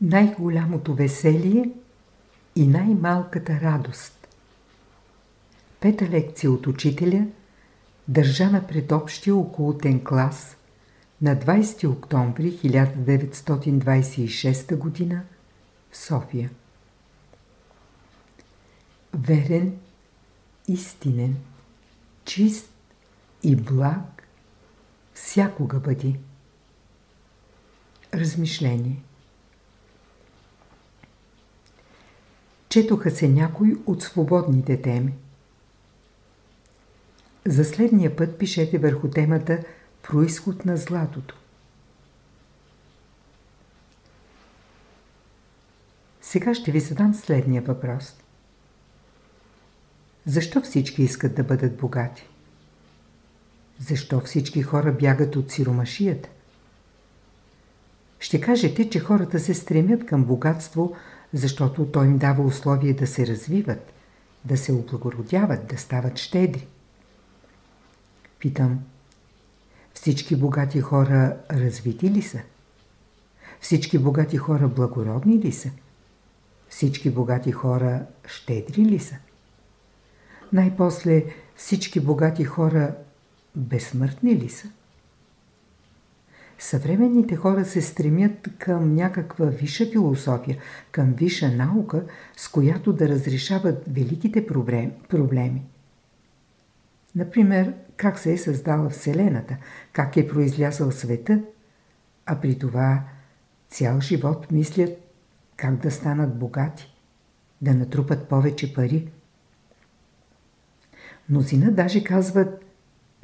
най-голямото веселие и най-малката радост. Пета лекция от учителя, държана пред общия окултен клас на 20 октомври 1926 г. в София. Верен, истинен, чист и благ всякога бъди. Размишление Четоха се някои от свободните теми. За следния път пишете върху темата Происход на златото. Сега ще ви задам следния въпрос. Защо всички искат да бъдат богати? Защо всички хора бягат от сиромашията? Ще кажете, че хората се стремят към богатство, защото той им дава условие да се развиват, да се облагородяват, да стават щедри. Питам, всички богати хора развити ли са? Всички богати хора благородни ли са? Всички богати хора щедри ли са? Най-после всички богати хора безсмъртни ли са? Съвременните хора се стремят към някаква висша философия, към висша наука, с която да разрешават великите проблеми. Например, как се е създала Вселената, как е произлязъл света, а при това цял живот мислят как да станат богати, да натрупат повече пари. Мнозина даже казват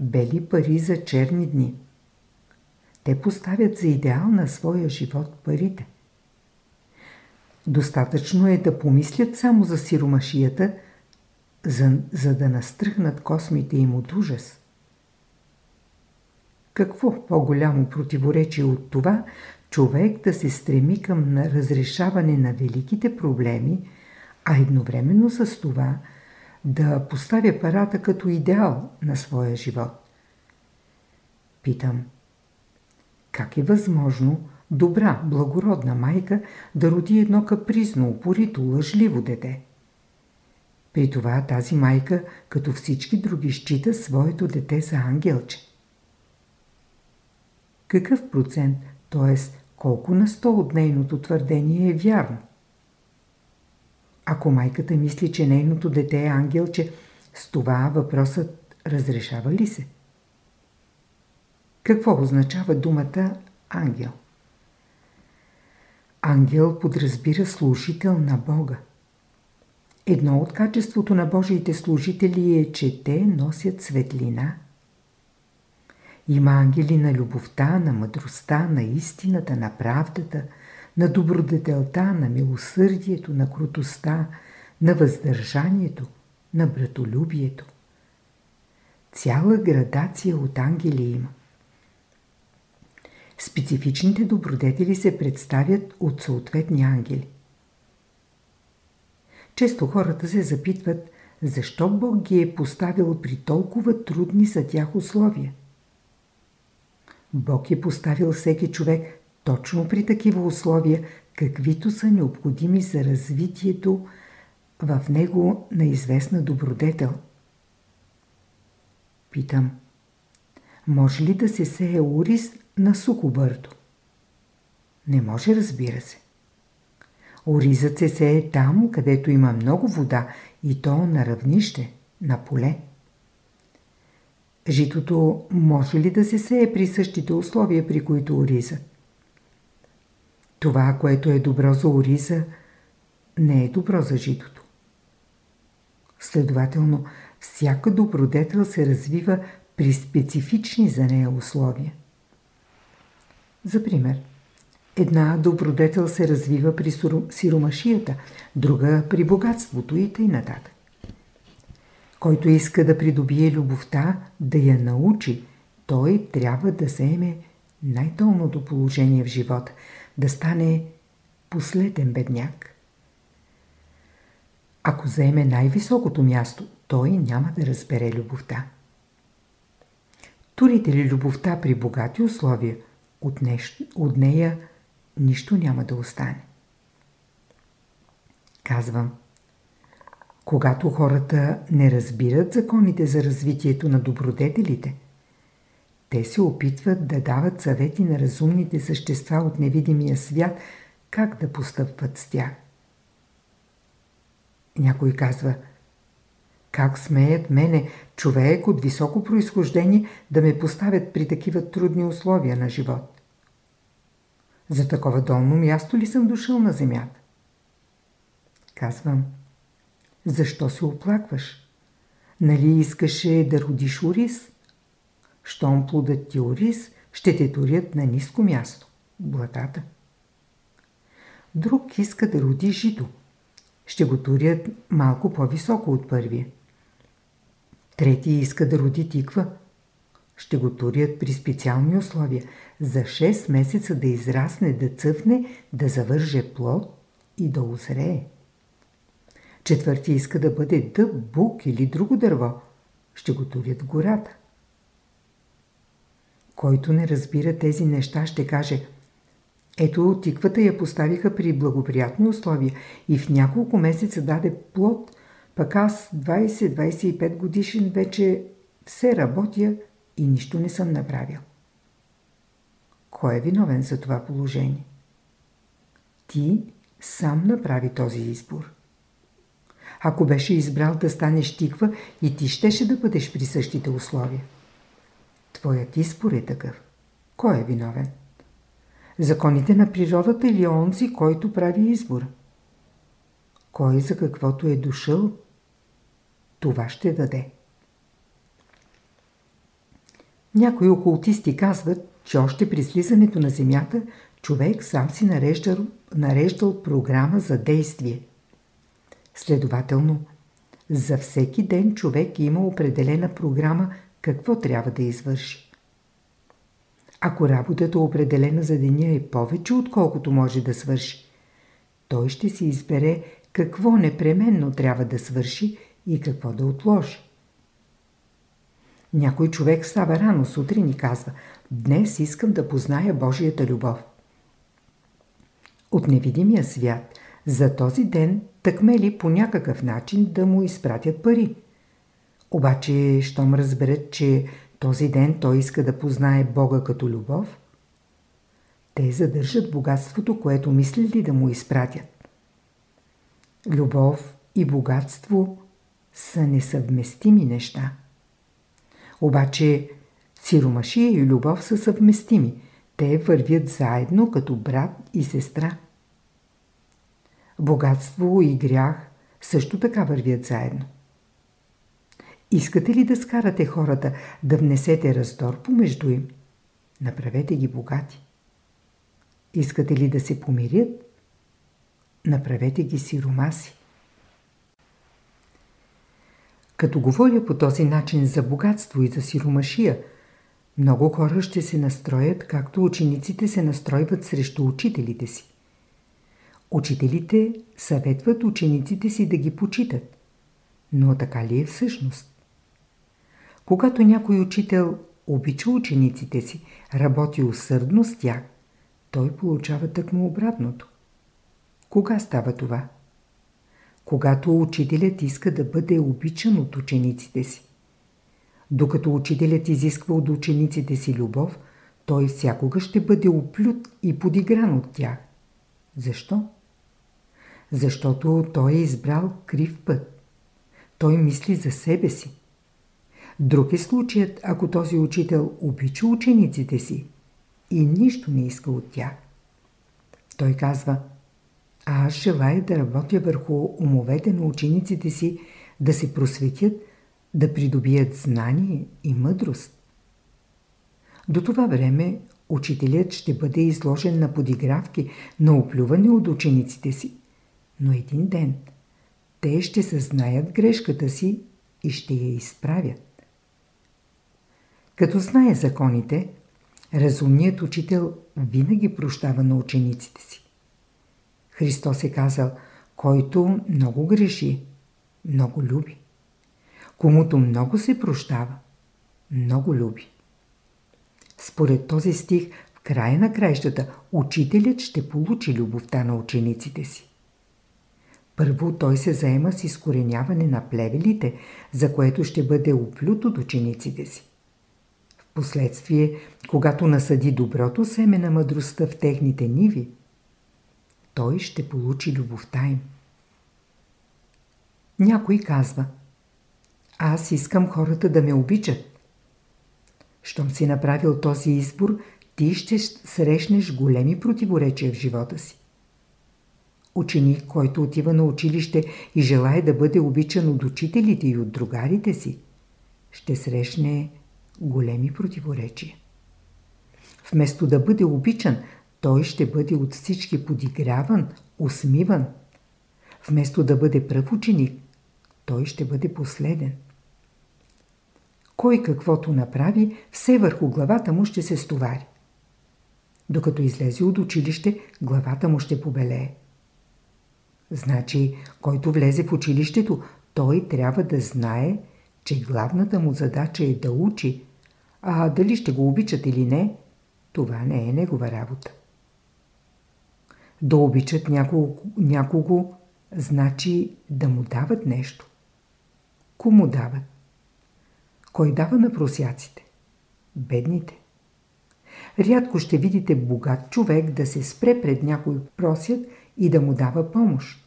бели пари за черни дни. Те поставят за идеал на своя живот парите. Достатъчно е да помислят само за сиромашията, за, за да настръхнат космите им от ужас. Какво по-голямо противоречие от това, човек да се стреми към разрешаване на великите проблеми, а едновременно с това да поставя парата като идеал на своя живот? Питам – как е възможно добра, благородна майка да роди едно капризно, упорито, лъжливо дете? При това тази майка, като всички други, счита своето дете за ангелче. Какъв процент, т.е. колко на сто от нейното твърдение е вярно? Ако майката мисли, че нейното дете е ангелче, с това въпросът разрешава ли се? Какво означава думата ангел? Ангел подразбира служител на Бога. Едно от качеството на Божиите служители е, че те носят светлина. Има ангели на любовта, на мъдростта, на истината, на правдата, на добродетелта, на милосърдието, на крутостта, на въздържанието, на братолюбието. Цяла градация от ангели има. Специфичните добродетели се представят от съответни ангели. Често хората се запитват, защо Бог ги е поставил при толкова трудни за тях условия. Бог е поставил всеки човек точно при такива условия, каквито са необходими за развитието в него на известна добродетел. Питам, може ли да се сее урис на сухо бърдо? Не може, разбира се. Оризът се сее там, където има много вода и то на равнище, на поле. Житото може ли да се сее при същите условия, при които ориза? Това, което е добро за ориза, не е добро за житото. Следователно, всяка добродетел се развива при специфични за нея условия. За пример, една добродетел се развива при сиромашията, друга при богатството и т.н. Който иска да придобие любовта, да я научи, той трябва да заеме най-долното положение в живота, да стане последен бедняк. Ако заеме най-високото място, той няма да разбере любовта. Турите ли любовта при богати условия, от, нещо, от нея нищо няма да остане. Казвам. Когато хората не разбират законите за развитието на добродетелите, те се опитват да дават съвети на разумните същества от невидимия свят, как да постъпват с тях. Някой казва, как смеят мене, човек от високо происхождение, да ме поставят при такива трудни условия на живот? За такова долно място ли съм дошъл на земята? Казвам, защо се оплакваш? Нали искаше да родиш ориз? Щом плодът ти ориз, ще те турят на ниско място, блатата. Друг иска да роди жито. Ще го турят малко по-високо от първия. Трети иска да роди тиква. Ще го турят при специални условия. За 6 месеца да израсне, да цъфне, да завърже плод и да озрее. Четвърти иска да бъде дъб, бук или друго дърво. Ще го турят в гората. Който не разбира тези неща, ще каже Ето, тиквата я поставиха при благоприятни условия и в няколко месеца даде плод, пък аз 20-25 годишен вече все работя и нищо не съм направил. Кой е виновен за това положение? Ти сам направи този избор. Ако беше избрал да станеш тиква, и ти щеше да бъдеш при същите условия. Твоят избор е такъв. Кой е виновен? Законите на природата или онзи, който прави избор? Кой за каквото е дошъл, това ще даде. Някои окултисти казват, че още при слизането на Земята човек сам си нареждал, нареждал програма за действие. Следователно, за всеки ден човек има определена програма какво трябва да извърши. Ако работата определена за деня е повече отколкото може да свърши, той ще си избере какво непременно трябва да свърши и какво да отложи. Някой човек става рано сутрин и казва Днес искам да позная Божията любов. От невидимия свят за този ден тъкмели по някакъв начин да му изпратят пари. Обаче, щом разберат, че този ден той иска да познае Бога като любов, те задържат богатството, което мислили да му изпратят. Любов и богатство са несъвместими неща. Обаче сиромашия и любов са съвместими. Те вървят заедно като брат и сестра. Богатство и грях също така вървят заедно. Искате ли да скарате хората да внесете раздор помежду им? Направете ги богати. Искате ли да се помирят? Направете ги сиромаси. Като говоря по този начин за богатство и за сиромашия, много хора ще се настроят, както учениците се настройват срещу учителите си. Учителите съветват учениците си да ги почитат. Но така ли е всъщност? Когато някой учител обича учениците си, работи усърдно с тях, той получава тъкмо обратното. Кога става това? Когато учителят иска да бъде обичан от учениците си. Докато учителят изисква от учениците си любов, той всякога ще бъде оплют и подигран от тях. Защо? Защото той е избрал крив път. Той мисли за себе си. Друг е случаят, ако този учител обича учениците си и нищо не иска от тях. Той казва, а аз желая да работя върху умовете на учениците си, да се просветят, да придобият знание и мъдрост. До това време учителят ще бъде изложен на подигравки, на оплюване от учениците си. Но един ден те ще съзнаят грешката си и ще я изправят. Като знае законите, разумният учител винаги прощава на учениците си. Христос е казал, който много греши, много люби. Комуто много се прощава, много люби. Според този стих, в края на краищата, учителят ще получи любовта на учениците си. Първо той се заема с изкореняване на плевелите, за което ще бъде оплют от учениците си. Впоследствие, когато насъди доброто семе на мъдростта в техните ниви, той ще получи любовта им. Някой казва Аз искам хората да ме обичат. Щом си направил този избор, ти ще срещнеш големи противоречия в живота си. Ученик, който отива на училище и желая да бъде обичан от учителите и от другарите си, ще срещне големи противоречия. Вместо да бъде обичан, той ще бъде от всички подиграван, усмиван. Вместо да бъде пръв ученик, той ще бъде последен. Кой каквото направи, все върху главата му ще се стовари. Докато излезе от училище, главата му ще побелее. Значи, който влезе в училището, той трябва да знае, че главната му задача е да учи, а дали ще го обичат или не, това не е негова работа. Да обичат някого, някого значи да му дават нещо. Кому дават? Кой дава на просяците? Бедните. Рядко ще видите богат човек да се спре пред някой просят и да му дава помощ.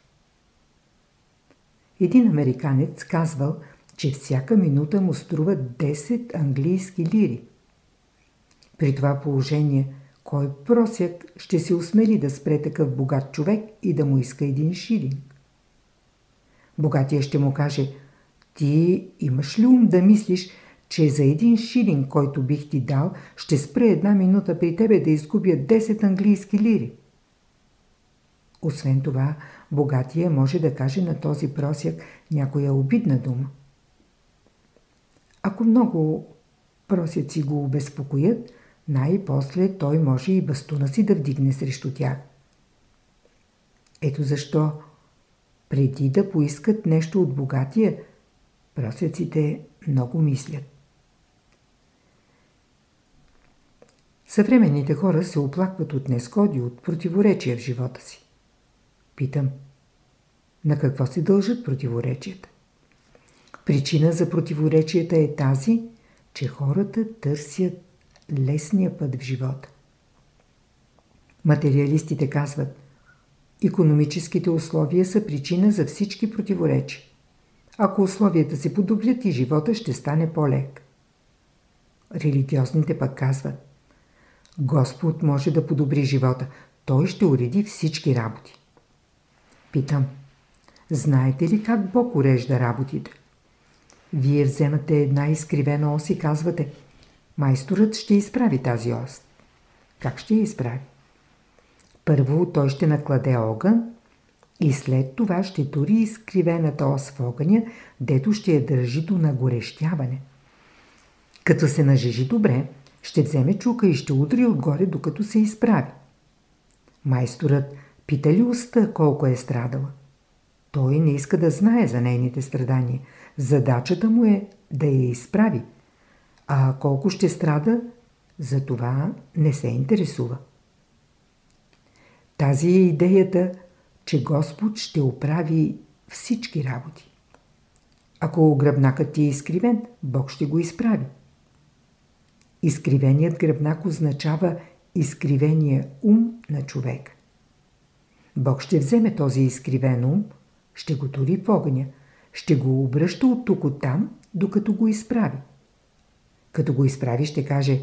Един американец казвал, че всяка минута му струва 10 английски лири. При това положение, кой просят ще се усмели да спре такъв богат човек и да му иска един шилинг? Богатия ще му каже, ти имаш ли ум да мислиш, че за един шилинг, който бих ти дал, ще спре една минута при тебе да изгубя 10 английски лири? Освен това, богатия може да каже на този просяк някоя обидна дума. Ако много просяци го обезпокоят, най-после той може и бастуна си да вдигне срещу тях. Ето защо, преди да поискат нещо от богатия, просяците много мислят. Съвременните хора се оплакват от нескоди, от противоречия в живота си. Питам, на какво се дължат противоречията? Причина за противоречията е тази, че хората търсят лесния път в живота. Материалистите казват, економическите условия са причина за всички противоречия. Ако условията се подобрят и живота ще стане по-лек. Религиозните пък казват, Господ може да подобри живота, Той ще уреди всички работи. Питам, знаете ли как Бог урежда работите? Вие вземате една изкривена ос и казвате, майсторът ще изправи тази ос. Как ще я изправи? Първо той ще накладе огън и след това ще тури изкривената ос в огъня, дето ще я държи до нагорещяване. Като се нажежи добре, ще вземе чука и ще удри отгоре, докато се изправи. Майсторът пита ли уста колко е страдала? Той не иска да знае за нейните страдания. Задачата му е да я изправи. А колко ще страда, за това не се интересува. Тази е идеята, че Господ ще оправи всички работи. Ако гръбнакът ти е изкривен, Бог ще го изправи. Изкривеният гръбнак означава изкривения ум на човек. Бог ще вземе този изкривен ум, ще го тури в огъня, ще го обръща от тук от там, докато го изправи. Като го изправи, ще каже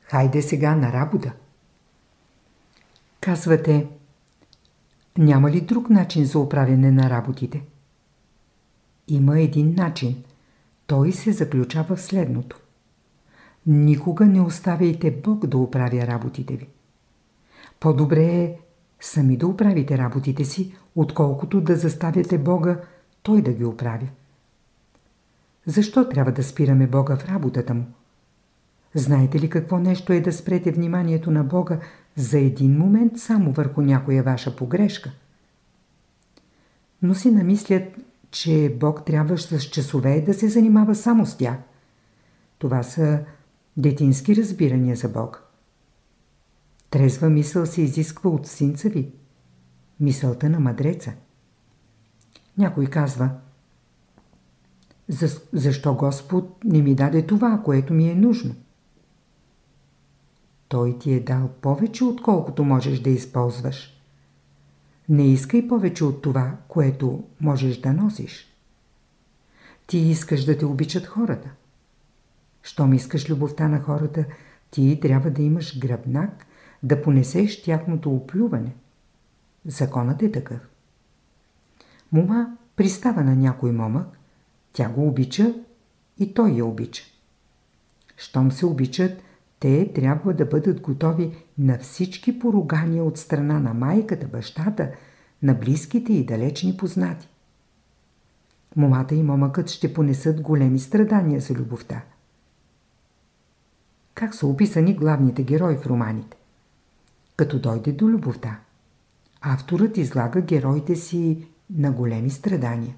«Хайде сега на работа». Казвате «Няма ли друг начин за управяне на работите?» Има един начин. Той се заключава в следното. Никога не оставяйте Бог да управя работите ви. По-добре е сами да управите работите си, отколкото да заставяте Бога Той да ги оправи. Защо трябва да спираме Бога в работата му? Знаете ли какво нещо е да спрете вниманието на Бога за един момент само върху някоя ваша погрешка? Но си намислят, че Бог трябва с часове да се занимава само с тях. Това са детински разбирания за Бог. Трезва мисъл се изисква от синца ви. Мисълта на мъдреца. Някой казва За, Защо Господ не ми даде това, което ми е нужно? Той ти е дал повече, отколкото можеш да използваш. Не искай повече от това, което можеш да носиш. Ти искаш да те обичат хората. Щом искаш любовта на хората, ти трябва да имаш гръбнак, да понесеш тяхното оплюване. Законът е такъв. Мума пристава на някой момък, тя го обича и той я обича. Щом се обичат, те трябва да бъдат готови на всички поругания от страна на майката, бащата, на близките и далечни познати. Момата и момъкът ще понесат големи страдания за любовта. Как са описани главните герои в романите? Като дойде до любовта, авторът излага героите си на големи страдания.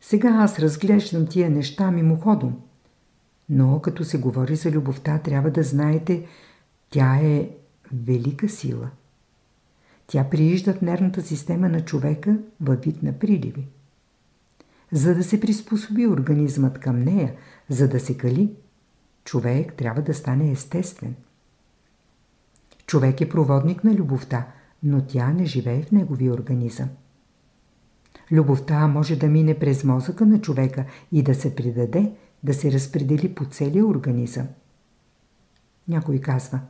Сега аз разглеждам тия неща мимоходом, но като се говори за любовта, трябва да знаете, тя е велика сила. Тя приижда в нервната система на човека във вид на приливи. За да се приспособи организмът към нея, за да се кали, човек трябва да стане естествен. Човек е проводник на любовта, но тя не живее в неговия организъм. Любовта може да мине през мозъка на човека и да се предаде, да се разпредели по целия организъм. Някой казва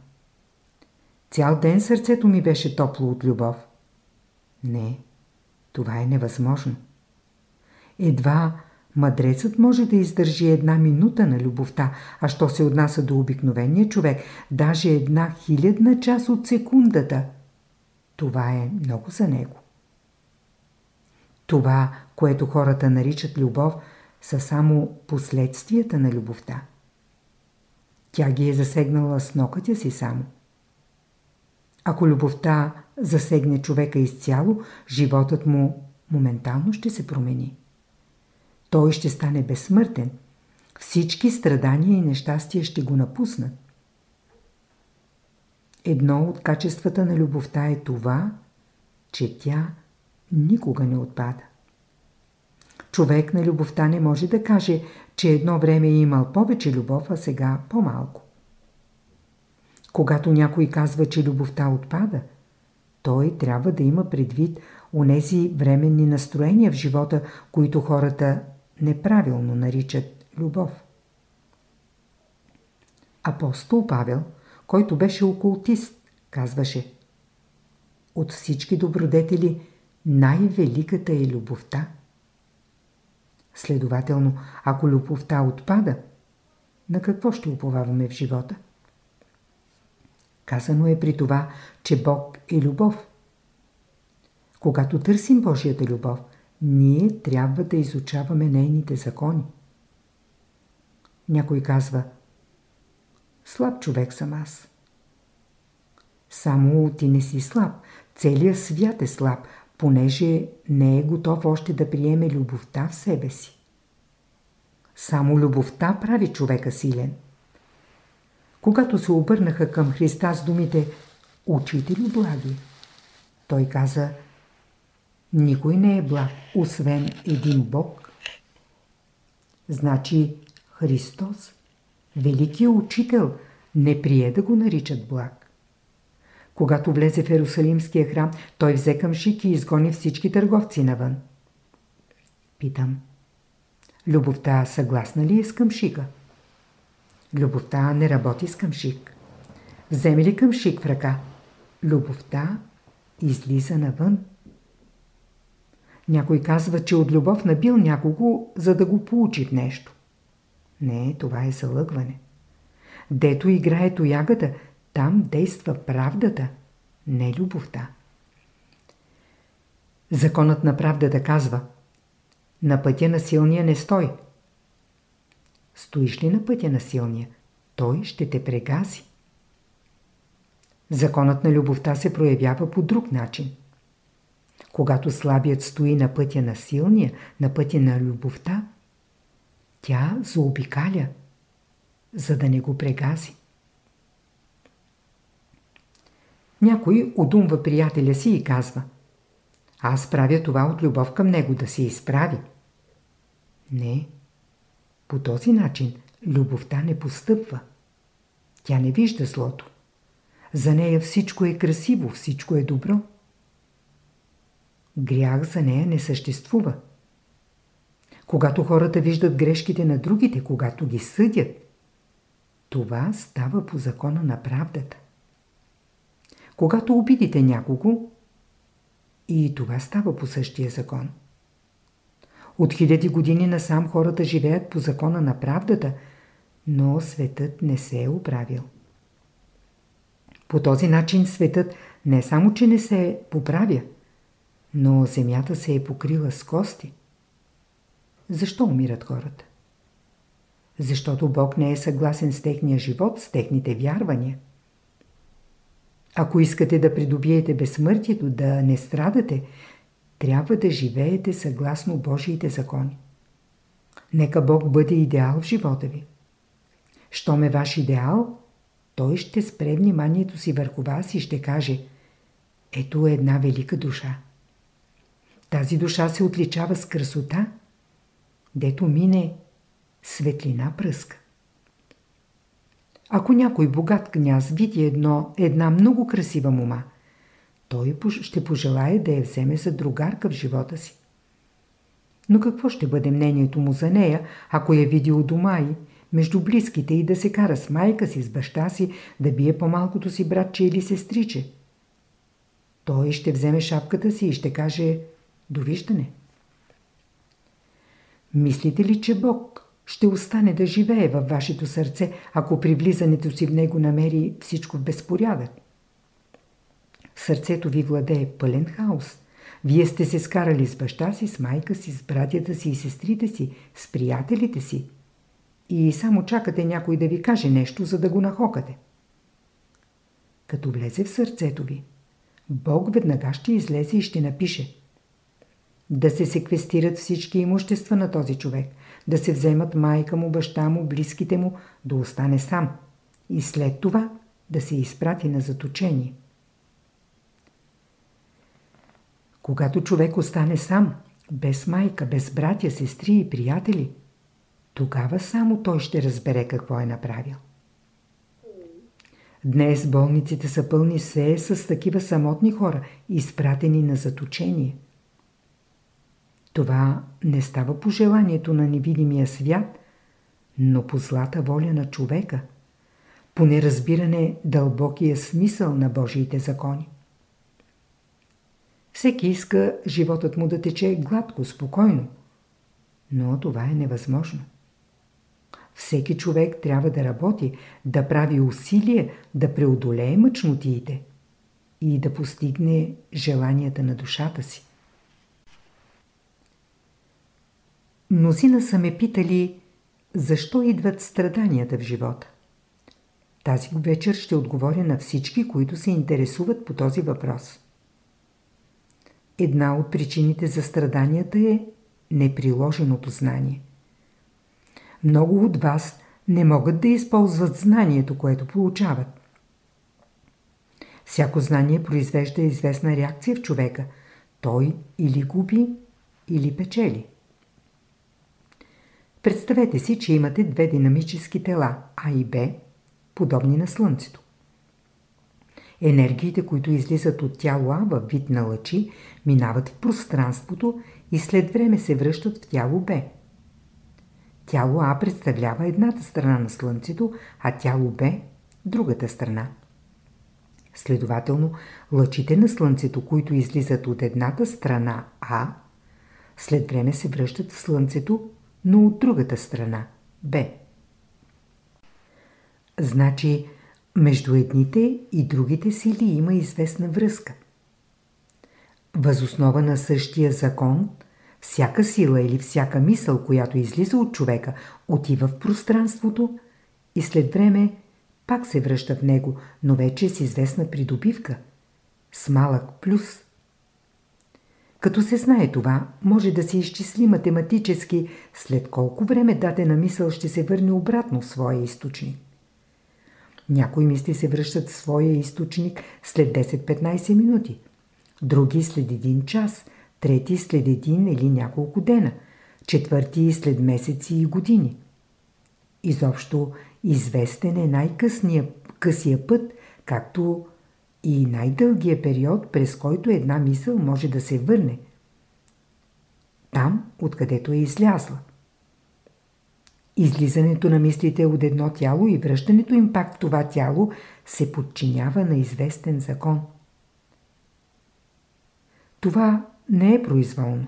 Цял ден сърцето ми беше топло от любов. Не, това е невъзможно. Едва мъдрецът може да издържи една минута на любовта, а що се отнася до обикновения човек, даже една хилядна част от секундата, това е много за него. Това, което хората наричат любов, са само последствията на любовта. Тя ги е засегнала с нокътя си само. Ако любовта засегне човека изцяло, животът му моментално ще се промени. Той ще стане безсмъртен. Всички страдания и нещастия ще го напуснат. Едно от качествата на любовта е това, че тя никога не отпада. Човек на любовта не може да каже, че едно време е имал повече любов, а сега по-малко. Когато някой казва, че любовта отпада, той трябва да има предвид онези временни настроения в живота, които хората неправилно наричат любов. Апостол Павел, който беше окултист, казваше От всички добродетели най-великата е любовта. Следователно, ако любовта отпада, на какво ще уповаваме в живота? Казано е при това, че Бог е любов. Когато търсим Божията любов, ние трябва да изучаваме нейните закони. Някой казва Слаб човек съм аз. Само ти не си слаб. Целият свят е слаб, понеже не е готов още да приеме любовта в себе си. Само любовта прави човека силен. Когато се обърнаха към Христа с думите «Учителю благи», той каза «Никой не е благ, освен един Бог». Значи Христос, великият учител, не прие да го наричат благ. Когато влезе в Ерусалимския храм, той взе къмшик и изгони всички търговци навън. Питам. Любовта съгласна ли е с къмшика? Любовта не работи с къмшик. Вземе ли къмшик в ръка? Любовта излиза навън. Някой казва, че от любов набил някого, за да го получи в нещо. Не, това е залъгване. Дето играе тоягата, там действа правдата, не любовта. Законът на правдата казва На пътя на силния не стой. Стоиш ли на пътя на силния, той ще те прегази. Законът на любовта се проявява по друг начин. Когато слабият стои на пътя на силния, на пътя на любовта, тя заобикаля, за да не го прегази. Някой удумва приятеля си и казва Аз правя това от любов към него, да се изправи. Не. По този начин любовта не постъпва. Тя не вижда злото. За нея всичко е красиво, всичко е добро. Грях за нея не съществува. Когато хората виждат грешките на другите, когато ги съдят, това става по закона на правдата. Когато обидите някого, и това става по същия закон. От хиляди години насам хората живеят по закона на правдата, но светът не се е оправил. По този начин светът не само, че не се поправя, но земята се е покрила с кости. Защо умират хората? Защото Бог не е съгласен с техния живот, с техните вярвания. Ако искате да придобиете безсмъртието, да не страдате, трябва да живеете съгласно Божиите закони. Нека Бог бъде идеал в живота ви. Щом е ваш идеал, той ще спре вниманието си върху вас и ще каже Ето е една велика душа. Тази душа се отличава с красота, дето мине светлина пръска. Ако някой богат княз види едно, една много красива мума, той ще пожелае да я вземе за другарка в живота си. Но какво ще бъде мнението му за нея, ако я види у дома и между близките и да се кара с майка си, с баща си, да бие по-малкото си братче или сестриче? Той ще вземе шапката си и ще каже «Довиждане». Мислите ли, че Бог ще остане да живее във вашето сърце, ако при влизането си в него намери всичко в безпорядък? Сърцето ви владее пълен хаос. Вие сте се скарали с баща си, с майка си, с братята си и сестрите си, с приятелите си. И само чакате някой да ви каже нещо, за да го нахокате. Като влезе в сърцето ви, Бог веднага ще излезе и ще напише да се секвестират всички имущества на този човек, да се вземат майка му, баща му, близките му, да остане сам и след това да се изпрати на заточение. Когато човек остане сам, без майка, без братя, сестри и приятели, тогава само той ще разбере какво е направил. Днес болниците са пълни все с такива самотни хора, изпратени на заточение. Това не става по желанието на невидимия свят, но по злата воля на човека, по неразбиране дълбокия смисъл на Божиите закони. Всеки иска животът му да тече гладко, спокойно, но това е невъзможно. Всеки човек трябва да работи, да прави усилие, да преодолее мъчнотиите и да постигне желанията на душата си. Мнозина са ме питали, защо идват страданията в живота. Тази вечер ще отговоря на всички, които се интересуват по този въпрос. Една от причините за страданията е неприложеното знание. Много от вас не могат да използват знанието, което получават. Всяко знание произвежда известна реакция в човека. Той или губи, или печели. Представете си, че имате две динамически тела А и Б, подобни на Слънцето. Енергиите, които излизат от тяло А във вид на лъчи, минават в пространството и след време се връщат в тяло Б. Тяло А представлява едната страна на Слънцето, а тяло Б – другата страна. Следователно, лъчите на Слънцето, които излизат от едната страна А, след време се връщат в Слънцето, но от другата страна – Б. Значи, между едните и другите сили има известна връзка. Възоснова на същия закон, всяка сила или всяка мисъл, която излиза от човека, отива в пространството и след време пак се връща в него, но вече с известна придобивка, с малък плюс. Като се знае това, може да се изчисли математически след колко време дадена мисъл ще се върне обратно в своя източник. Някои мисли се връщат в своя източник след 10-15 минути, други след един час, трети след един или няколко дена, четвърти след месеци и години. Изобщо известен е най-късия път, както и най-дългия период, през който една мисъл може да се върне. Там, откъдето е излязла. Излизането на мислите от едно тяло и връщането им пак в това тяло се подчинява на известен закон. Това не е произволно.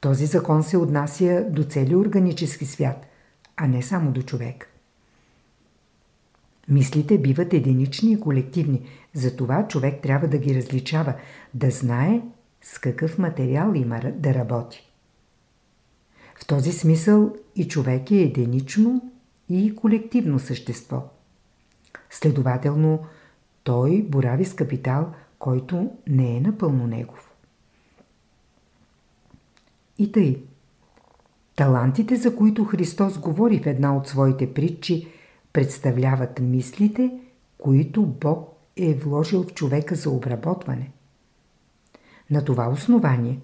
Този закон се отнася до целия органически свят, а не само до човек. Мислите биват единични и колективни, затова човек трябва да ги различава, да знае с какъв материал има да работи. В този смисъл и човек е единично и колективно същество. Следователно, той борави с капитал, който не е напълно негов. И тъй. Талантите, за които Христос говори в една от своите притчи, представляват мислите, които Бог е вложил в човека за обработване. На това основание,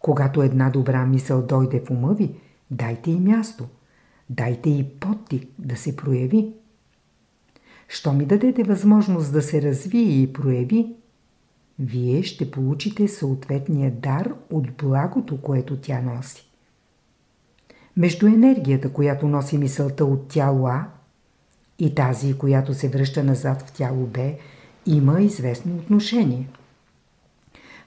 когато една добра мисъл дойде в ума ви, дайте и място, дайте и подтик да се прояви. Що ми дадете възможност да се развие и прояви, вие ще получите съответния дар от благото, което тя носи. Между енергията, която носи мисълта от тяло А и тази, която се връща назад в тяло Б, има известно отношение.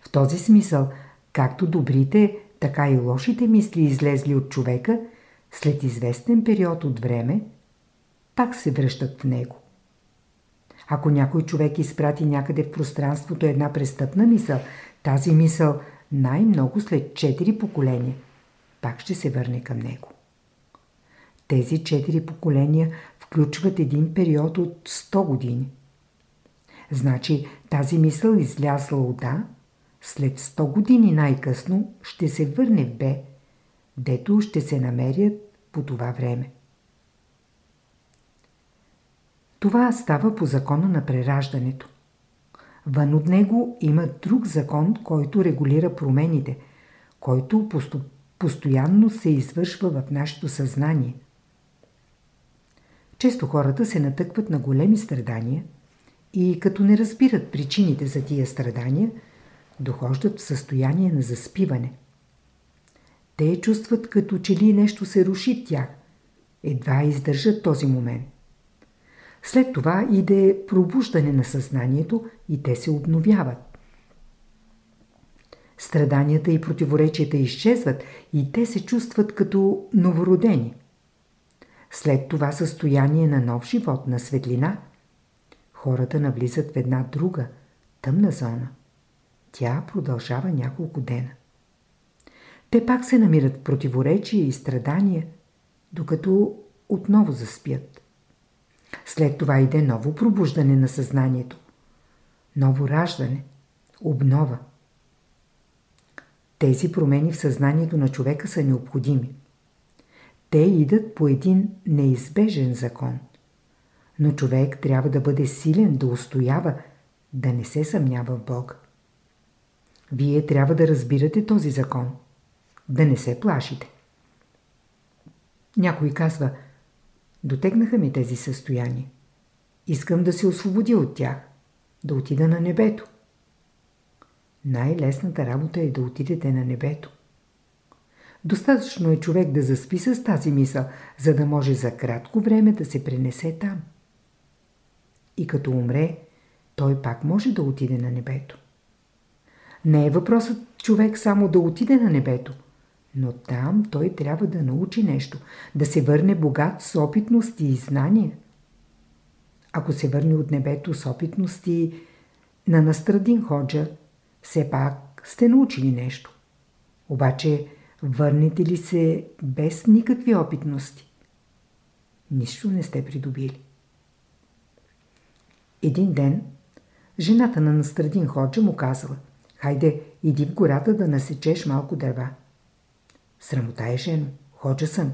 В този смисъл, както добрите, така и лошите мисли излезли от човека, след известен период от време, пак се връщат в него. Ако някой човек изпрати някъде в пространството една престъпна мисъл, тази мисъл най-много след 4 поколения пак ще се върне към него. Тези 4 поколения включват един период от 100 години. Значи тази мисъл излязла от А, след 100 години най-късно ще се върне в Б, дето ще се намерят по това време. Това става по закона на прераждането. Вън от него има друг закон, който регулира промените, който постоянно се извършва в нашето съзнание. Често хората се натъкват на големи страдания и като не разбират причините за тия страдания, дохождат в състояние на заспиване. Те чувстват като че ли нещо се руши тях. Едва издържат този момент. След това иде пробуждане на съзнанието и те се обновяват. Страданията и противоречията изчезват и те се чувстват като новородени. След това състояние на нов живот, на светлина, хората навлизат в една друга, тъмна зона. Тя продължава няколко дена. Те пак се намират в противоречия и страдания, докато отново заспят. След това иде ново пробуждане на съзнанието. Ново раждане. Обнова. Тези промени в съзнанието на човека са необходими. Те идат по един неизбежен закон. Но човек трябва да бъде силен, да устоява, да не се съмнява в Бог. Вие трябва да разбирате този закон. Да не се плашите. Някой казва – Дотегнаха ми тези състояния. Искам да се освободя от тях, да отида на небето. Най-лесната работа е да отидете на небето. Достатъчно е човек да заспи с тази мисъл, за да може за кратко време да се пренесе там. И като умре, той пак може да отиде на небето. Не е въпросът човек само да отиде на небето, но там той трябва да научи нещо, да се върне богат с опитности и знания. Ако се върне от небето с опитности на Настрадин Ходжа, все пак сте научили нещо. Обаче върнете ли се без никакви опитности? Нищо не сте придобили. Един ден жената на Настрадин Ходжа му казала Хайде, иди в гората да насечеш малко дърва. Срамота е жено. Ходжа съм.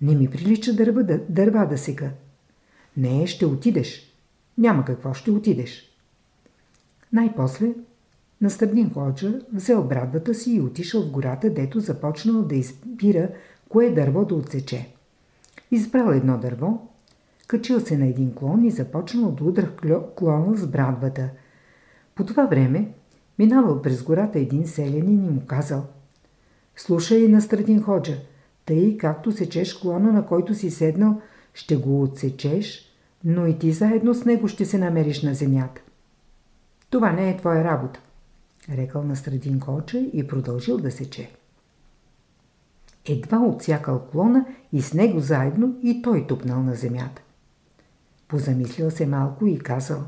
Не ми прилича дърва да, дърва да сега. Не, ще отидеш. Няма какво, ще отидеш. Най-после Настъпнин Ходжа взел брадвата си и отишъл в гората, дето започнал да избира кое дърво да отсече. Избрал едно дърво, качил се на един клон и започнал да удрах клона с брадвата. По това време минавал през гората един селянин и му казал Слушай, Настрадин Ходжа, тъй както сечеш клона, на който си седнал, ще го отсечеш, но и ти заедно с него ще се намериш на земята. Това не е твоя работа, рекал Настрадин Ходжа и продължил да сече. Едва отсякал клона и с него заедно и той тупнал на земята. Позамислил се малко и казал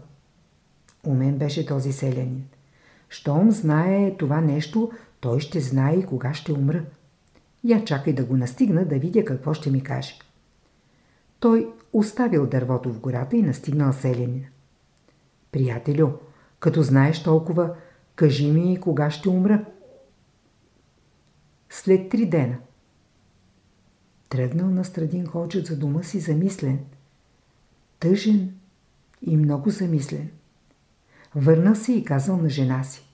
Умен беше този селянин. Щом знае това нещо, той ще знае и кога ще умра. Я чакай да го настигна да видя какво ще ми каже. Той оставил дървото в гората и настигнал селянина. Приятелю, като знаеш толкова, кажи ми кога ще умра. След три дена. Тръгнал на Страдин Ходжет за дома си замислен. Тъжен и много замислен. Върнал се и казал на жена си.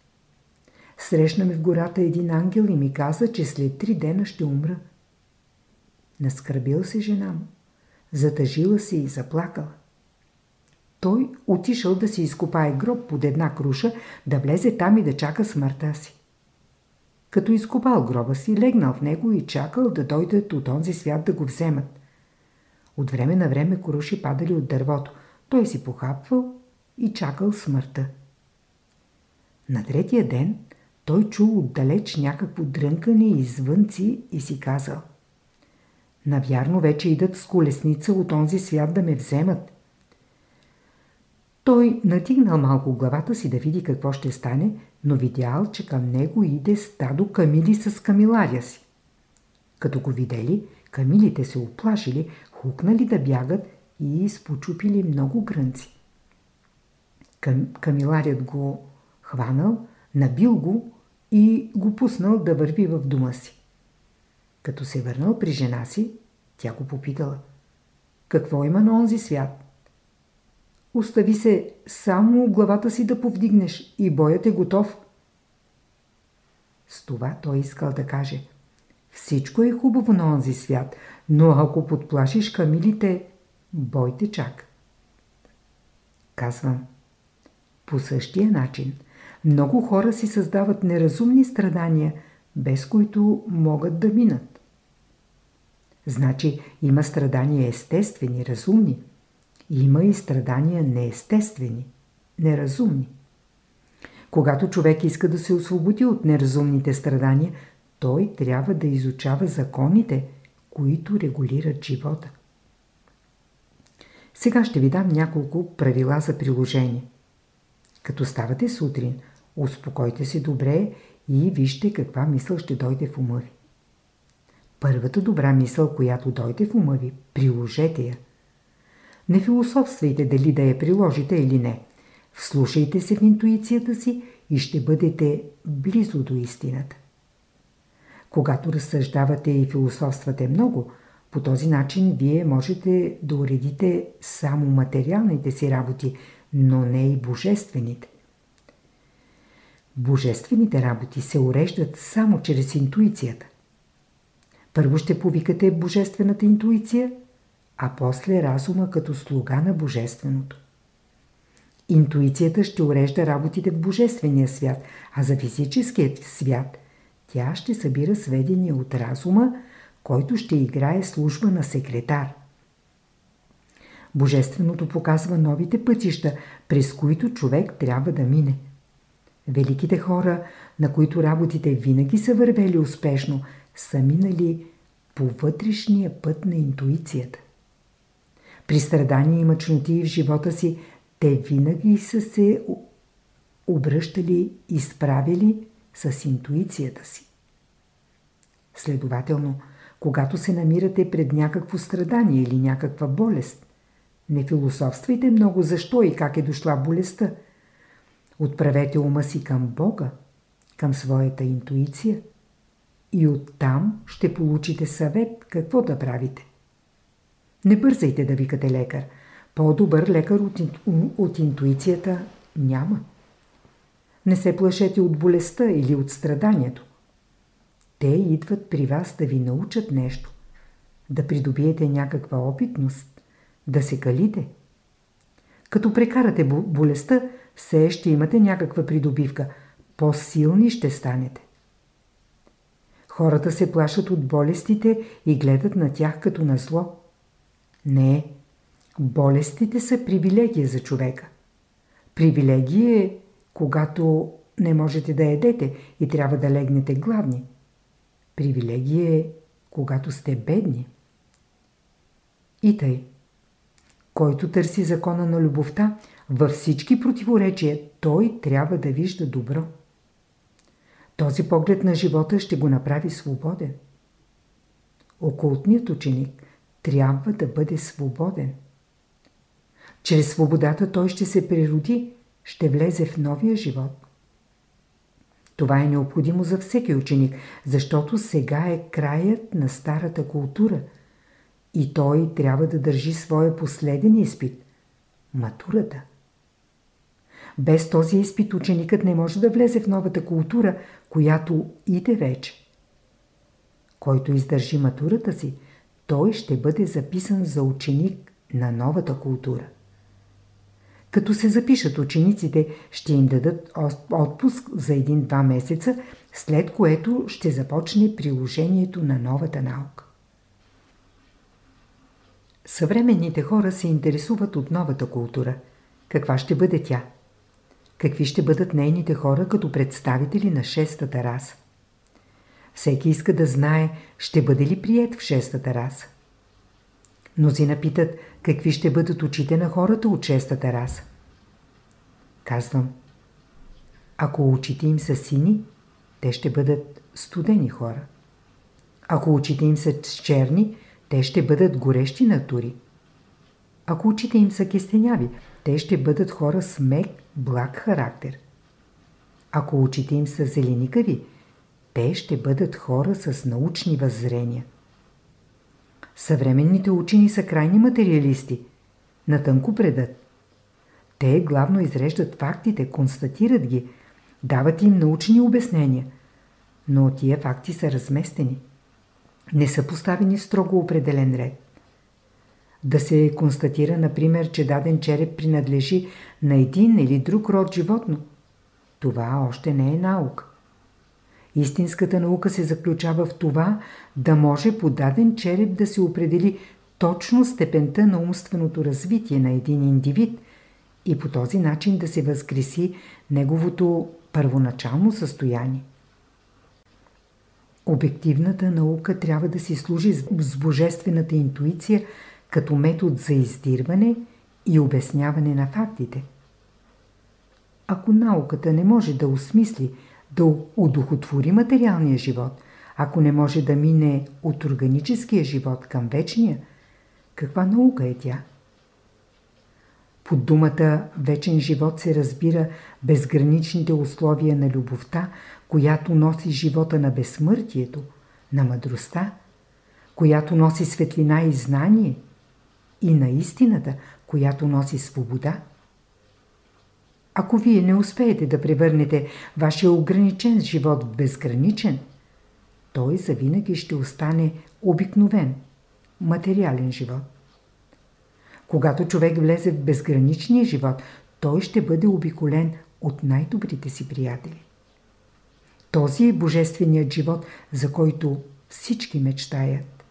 Срещна ме в гората един ангел и ми каза, че след три дена ще умра. Наскърбил се жена му, затъжила се и заплакала. Той отишъл да си изкопае гроб под една круша, да влезе там и да чака смъртта си. Като изкопал гроба си, легнал в него и чакал да дойдат от онзи свят да го вземат. От време на време круши падали от дървото. Той си похапвал и чакал смъртта. На третия ден той чул отдалеч някакво дрънкане и звънци и си казал Навярно вече идат с колесница от онзи свят да ме вземат. Той натигнал малко главата си да види какво ще стане, но видял, че към него иде стадо камили с камиларя си. Като го видели, камилите се оплашили, хукнали да бягат и спочупили много грънци. Кам, камиларят го хванал, набил го и го пуснал да върви в дома си. Като се върнал при жена си, тя го попитала. Какво има на онзи свят? Остави се само главата си да повдигнеш и боят е готов. С това той искал да каже. Всичко е хубаво на онзи свят, но ако подплашиш камилите, бойте чак. Казвам. По същия начин – много хора си създават неразумни страдания, без които могат да минат. Значи има страдания естествени, разумни. Има и страдания неестествени, неразумни. Когато човек иска да се освободи от неразумните страдания, той трябва да изучава законите, които регулират живота. Сега ще ви дам няколко правила за приложение. Като ставате сутрин, Успокойте се добре и вижте каква мисъл ще дойде в ума ви. Първата добра мисъл, която дойде в ума ви, приложете я. Не философствайте дали да я приложите или не. Вслушайте се в интуицията си и ще бъдете близо до истината. Когато разсъждавате и философствате много, по този начин вие можете да уредите само материалните си работи, но не и божествените. Божествените работи се уреждат само чрез интуицията. Първо ще повикате божествената интуиция, а после разума като слуга на божественото. Интуицията ще урежда работите в божествения свят, а за физическият свят тя ще събира сведения от разума, който ще играе служба на секретар. Божественото показва новите пътища, през които човек трябва да мине. Великите хора, на които работите винаги са вървели успешно, са минали по вътрешния път на интуицията. При страдания и мъчноти в живота си, те винаги са се обръщали и справили с интуицията си. Следователно, когато се намирате пред някакво страдание или някаква болест, не философствайте много защо и как е дошла болестта, Отправете ума си към Бога, към своята интуиция и оттам ще получите съвет какво да правите. Не бързайте да викате лекар. По-добър лекар от, от интуицията няма. Не се плашете от болестта или от страданието. Те идват при вас да ви научат нещо, да придобиете някаква опитност, да се калите. Като прекарате болестта, все ще имате някаква придобивка, по-силни ще станете. Хората се плашат от болестите и гледат на тях като на зло. Не, болестите са привилегия за човека. Привилегия е, когато не можете да едете и трябва да легнете гладни. Привилегия е, когато сте бедни. И тъй. Който търси закона на любовта, във всички противоречия той трябва да вижда добро. Този поглед на живота ще го направи свободен. Окултният ученик трябва да бъде свободен. Чрез свободата той ще се природи, ще влезе в новия живот. Това е необходимо за всеки ученик, защото сега е краят на старата култура и той трябва да държи своя последен изпит – матурата. Без този изпит ученикът не може да влезе в новата култура, която иде вече. Който издържи матурата си, той ще бъде записан за ученик на новата култура. Като се запишат учениците, ще им дадат отпуск за един-два месеца, след което ще започне приложението на новата наука. Съвременните хора се интересуват от новата култура. Каква ще бъде тя? Какви ще бъдат нейните хора като представители на шестата раса? Всеки иска да знае, ще бъде ли прият в шестата раса. Мнозина питат, какви ще бъдат очите на хората от шестата раса. Казвам, ако очите им са сини, те ще бъдат студени хора. Ако очите им са черни, те ще бъдат горещи натури. Ако очите им са кестеняви, те ще бъдат хора с мек, благ характер. Ако очите им са зеленикави, те ще бъдат хора с научни въззрения. Съвременните учени са крайни материалисти. Натънко предат. Те главно изреждат фактите, констатират ги, дават им научни обяснения. Но тия факти са разместени. Не са поставени в строго определен ред. Да се констатира, например, че даден череп принадлежи на един или друг род животно. Това още не е наука. Истинската наука се заключава в това да може по даден череп да се определи точно степента на умственото развитие на един индивид и по този начин да се възкреси неговото първоначално състояние. Обективната наука трябва да си служи с божествената интуиция като метод за издирване и обясняване на фактите. Ако науката не може да осмисли, да удохотвори материалния живот, ако не може да мине от органическия живот към вечния, каква наука е тя? Под думата вечен живот се разбира безграничните условия на любовта, която носи живота на безсмъртието, на мъдростта, която носи светлина и знание, и на истината, която носи свобода. Ако вие не успеете да превърнете вашия ограничен живот в безграничен, той завинаги ще остане обикновен, материален живот. Когато човек влезе в безграничния живот, той ще бъде обиколен от най-добрите си приятели. Този е божественият живот, за който всички мечтаят.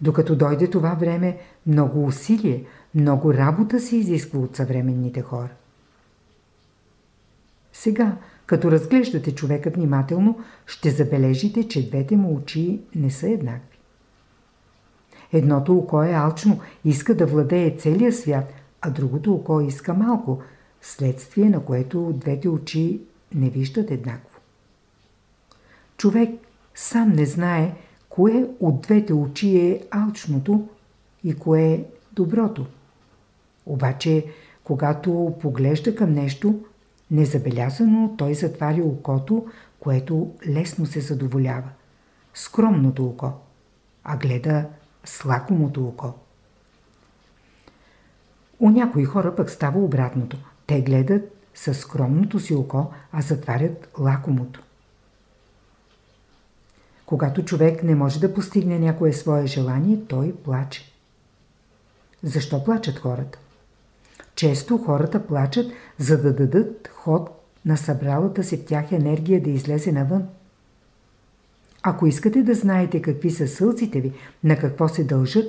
Докато дойде това време, много усилие, много работа се изисква от съвременните хора. Сега, като разглеждате човека внимателно, ще забележите, че двете му очи не са еднакви. Едното око е алчно, иска да владее целия свят, а другото око иска малко, следствие на което двете очи не виждат еднакво. Човек сам не знае, кое от двете очи е алчното и кое е доброто. Обаче, когато поглежда към нещо, незабелязано той затваря окото, което лесно се задоволява. Скромното око, а гледа с лакомото око. У някои хора пък става обратното. Те гледат със скромното си око, а затварят лакомото. Когато човек не може да постигне някое свое желание, той плаче. Защо плачат хората? Често хората плачат, за да дадат ход на събралата се в тях енергия да излезе навън. Ако искате да знаете какви са сълзите ви, на какво се дължат,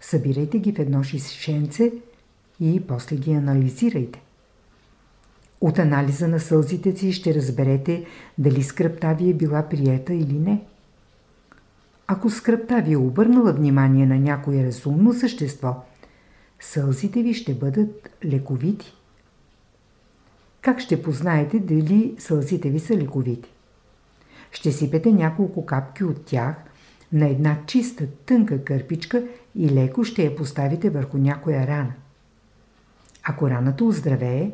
събирайте ги в едно шишенце и после ги анализирайте. От анализа на сълзите си ще разберете дали скръпта ви е била приета или не. Ако скръпта ви е обърнала внимание на някое разумно същество, сълзите ви ще бъдат лековити. Как ще познаете дали сълзите ви са лековити? Ще сипете няколко капки от тях на една чиста, тънка кърпичка и леко ще я поставите върху някоя рана. Ако раната оздравее,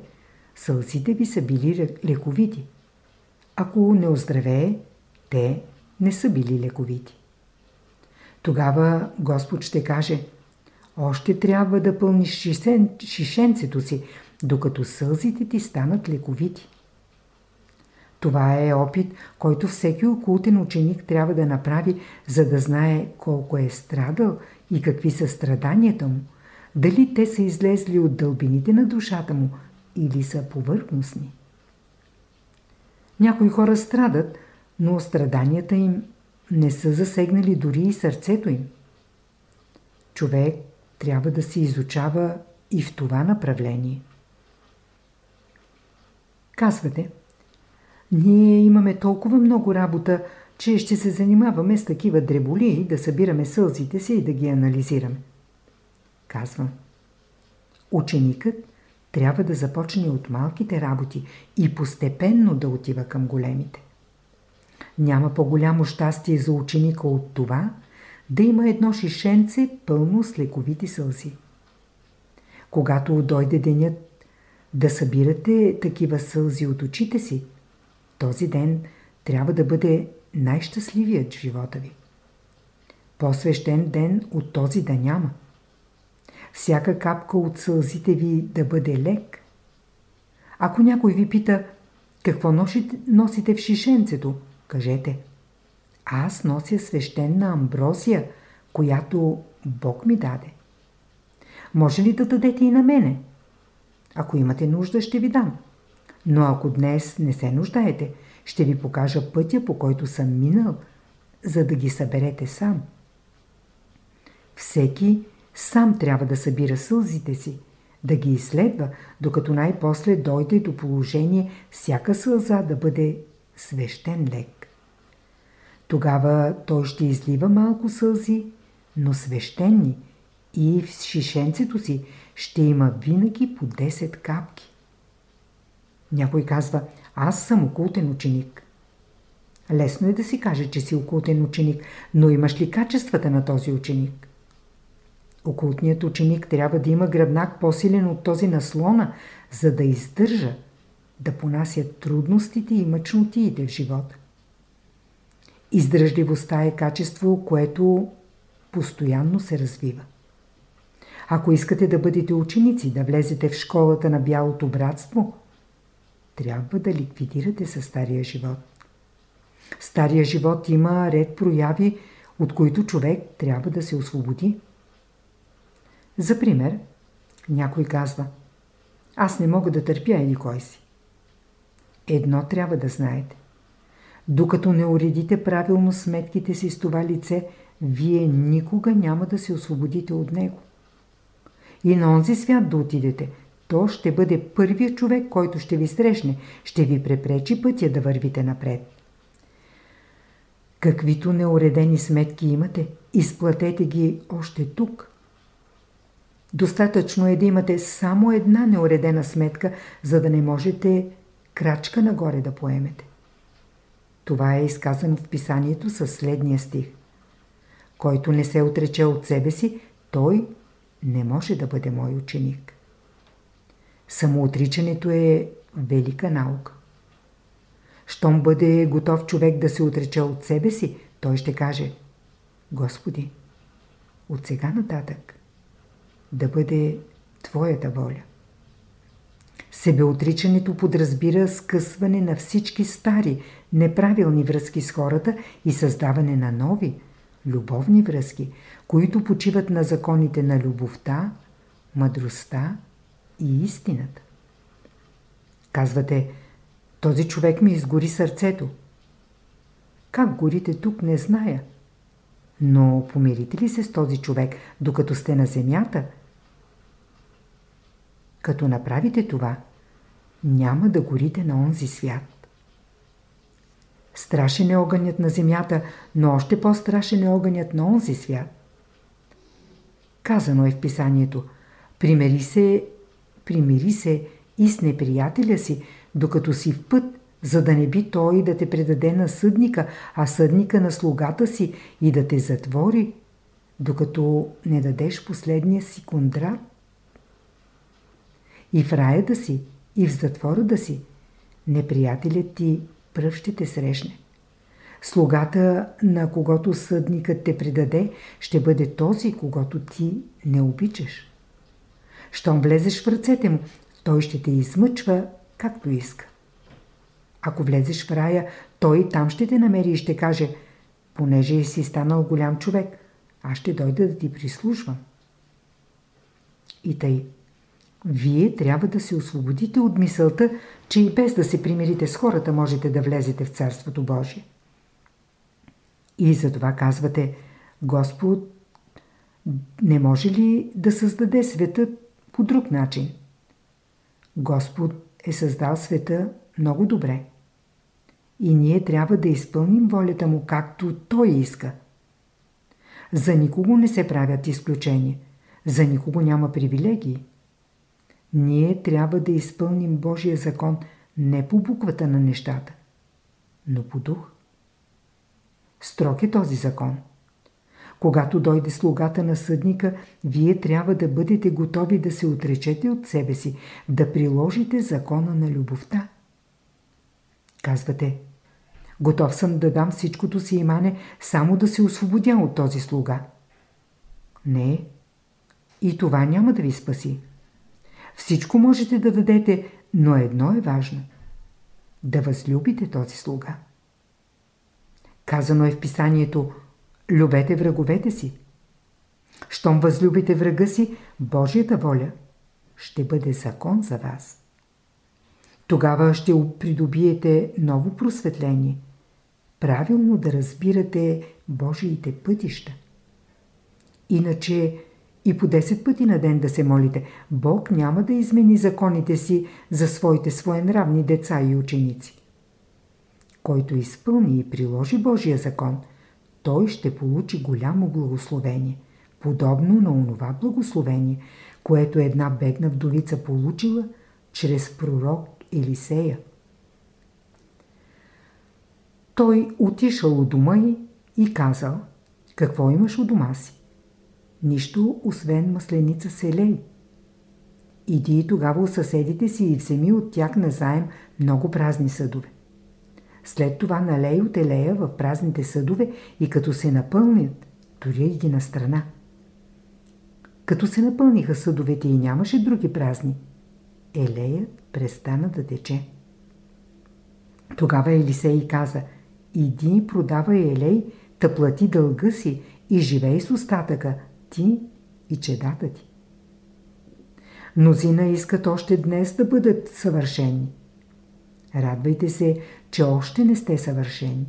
сълзите ви са били лековити. Ако не оздравее, те не са били лековити. Тогава Господ ще каже, още трябва да пълниш шишен, шишенцето си, докато сълзите ти станат лековити. Това е опит, който всеки окултен ученик трябва да направи, за да знае колко е страдал и какви са страданията му, дали те са излезли от дълбините на душата му или са повърхностни. Някои хора страдат, но страданията им не са засегнали дори и сърцето им. Човек трябва да се изучава и в това направление. Казвате, ние имаме толкова много работа, че ще се занимаваме с такива дреболии, да събираме сълзите си и да ги анализираме. Казвам, ученикът трябва да започне от малките работи и постепенно да отива към големите. Няма по-голямо щастие за ученика от това, да има едно шишенце пълно с лековити сълзи. Когато дойде денят да събирате такива сълзи от очите си, този ден трябва да бъде най-щастливият в живота ви. По-свещен ден от този да няма. Всяка капка от сълзите ви да бъде лек. Ако някой ви пита, какво носите в шишенцето, кажете, аз нося свещена амброзия, която Бог ми даде. Може ли да дадете и на мене? Ако имате нужда, ще ви дам. Но ако днес не се нуждаете, ще ви покажа пътя, по който съм минал, за да ги съберете сам. Всеки сам трябва да събира сълзите си, да ги изследва, докато най-после дойде до положение всяка сълза да бъде свещен лек. Тогава той ще излива малко сълзи, но свещени и в шишенцето си ще има винаги по 10 капки. Някой казва, аз съм окултен ученик. Лесно е да си каже, че си окултен ученик, но имаш ли качествата на този ученик? Окултният ученик трябва да има гръбнак по-силен от този на слона, за да издържа, да понася трудностите и мъчнотиите в живота. Издръжливостта е качество, което постоянно се развива. Ако искате да бъдете ученици, да влезете в школата на бялото братство, трябва да ликвидирате със стария живот. Стария живот има ред прояви, от които човек трябва да се освободи. За пример, някой казва Аз не мога да търпя или кой си. Едно трябва да знаете. Докато не уредите правилно сметките си с това лице, вие никога няма да се освободите от него. И на онзи свят да отидете – то ще бъде първият човек, който ще ви срещне, ще ви препречи пътя да вървите напред. Каквито неуредени сметки имате, изплатете ги още тук. Достатъчно е да имате само една неуредена сметка, за да не можете крачка нагоре да поемете. Това е изказано в писанието със следния стих. Който не се отрече от себе си, той не може да бъде мой ученик. Самоотричането е велика наука. Щом бъде готов човек да се отрече от себе си, той ще каже Господи, от сега нататък да бъде Твоята воля. Себеотричането подразбира скъсване на всички стари, неправилни връзки с хората и създаване на нови, любовни връзки, които почиват на законите на любовта, мъдростта и истината. Казвате, този човек ми изгори сърцето. Как горите тук, не зная. Но помирите ли се с този човек, докато сте на земята? Като направите това, няма да горите на онзи свят. Страшен е огънят на земята, но още по-страшен е огънят на онзи свят. Казано е в писанието, примери се, примири се и с неприятеля си, докато си в път, за да не би той да те предаде на съдника, а съдника на слугата си и да те затвори, докато не дадеш последния си кондрат. И в рая да си, и в затвора да си, неприятелят ти пръв ще те срещне. Слугата, на когото съдникът те предаде, ще бъде този, когато ти не обичаш. Щом влезеш в ръцете му, той ще те измъчва, както иска. Ако влезеш в рая, той там ще те намери и ще каже, понеже си станал голям човек, аз ще дойда да ти прислужвам. И тъй. Вие трябва да се освободите от мисълта, че и без да се примирите с хората можете да влезете в Царството Божие. И затова казвате, Господ не може ли да създаде света по друг начин? Господ е създал света много добре. И ние трябва да изпълним волята му както той иска. За никого не се правят изключения. За никого няма привилегии. Ние трябва да изпълним Божия закон не по буквата на нещата, но по дух. Строг е този закон. Когато дойде слугата на съдника, вие трябва да бъдете готови да се отречете от себе си, да приложите закона на любовта. Казвате, готов съм да дам всичкото си имане, само да се освободя от този слуга. Не, и това няма да ви спаси. Всичко можете да дадете, но едно е важно – да възлюбите този слуга. Казано е в писанието «Любете враговете си». Щом възлюбите врага си, Божията воля ще бъде закон за вас. Тогава ще придобиете ново просветление, правилно да разбирате Божиите пътища. Иначе и по 10 пъти на ден да се молите, Бог няма да измени законите си за своите своенравни деца и ученици. Който изпълни и приложи Божия закон, той ще получи голямо благословение, подобно на онова благословение, което една бедна вдовица получила чрез пророк Елисея. Той отишъл у дома и казал, какво имаш у дома си? Нищо, освен масленица селей. Иди тогава у съседите си и вземи от тях назаем много празни съдове. След това налей от елея в празните съдове и като се напълнят, дори ги на страна. Като се напълниха съдовете и нямаше други празни, елеят престана да тече. Тогава Елисей каза, иди продавай елей, та плати дълга си и живей с остатъка, ти и чедата ти. Мнозина искат още днес да бъдат съвършени. Радвайте се, че още не сте съвършени.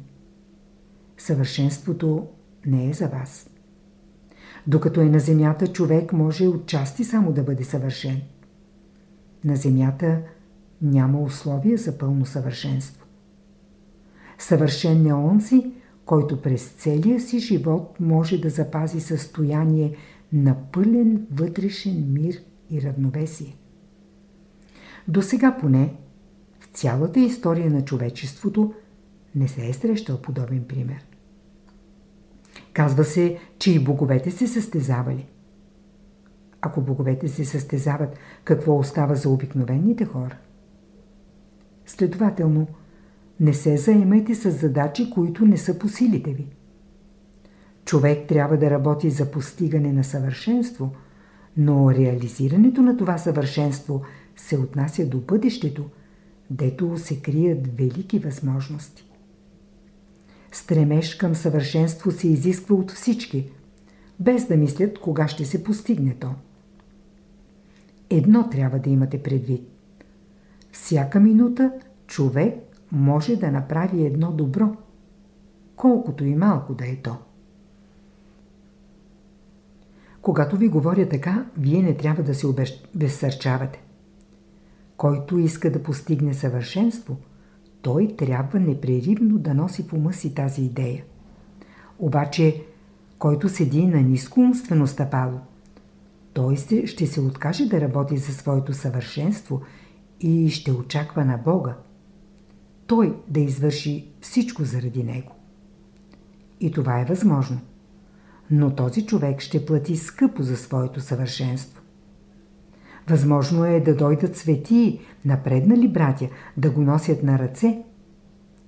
Съвършенството не е за вас. Докато е на земята, човек може отчасти само да бъде съвършен. На земята няма условия за пълно съвършенство. Съвършен е онзи, който през целия си живот може да запази състояние на пълен вътрешен мир и равновесие. До сега поне цялата история на човечеството не се е срещал подобен пример. Казва се, че и боговете се състезавали. Ако боговете се състезават, какво остава за обикновените хора? Следователно, не се заемайте с задачи, които не са по силите ви. Човек трябва да работи за постигане на съвършенство, но реализирането на това съвършенство се отнася до бъдещето, дето се крият велики възможности. Стремеж към съвършенство се изисква от всички, без да мислят кога ще се постигне то. Едно трябва да имате предвид. Всяка минута човек може да направи едно добро, колкото и малко да е то. Когато ви говоря така, вие не трябва да се обезсърчавате. Който иска да постигне съвършенство, той трябва непреривно да носи в ума си тази идея. Обаче, който седи на ниско умствено стъпало, той ще се откаже да работи за своето съвършенство и ще очаква на Бога. Той да извърши всичко заради него. И това е възможно. Но този човек ще плати скъпо за своето съвършенство. Възможно е да дойдат светии, напреднали братя, да го носят на ръце,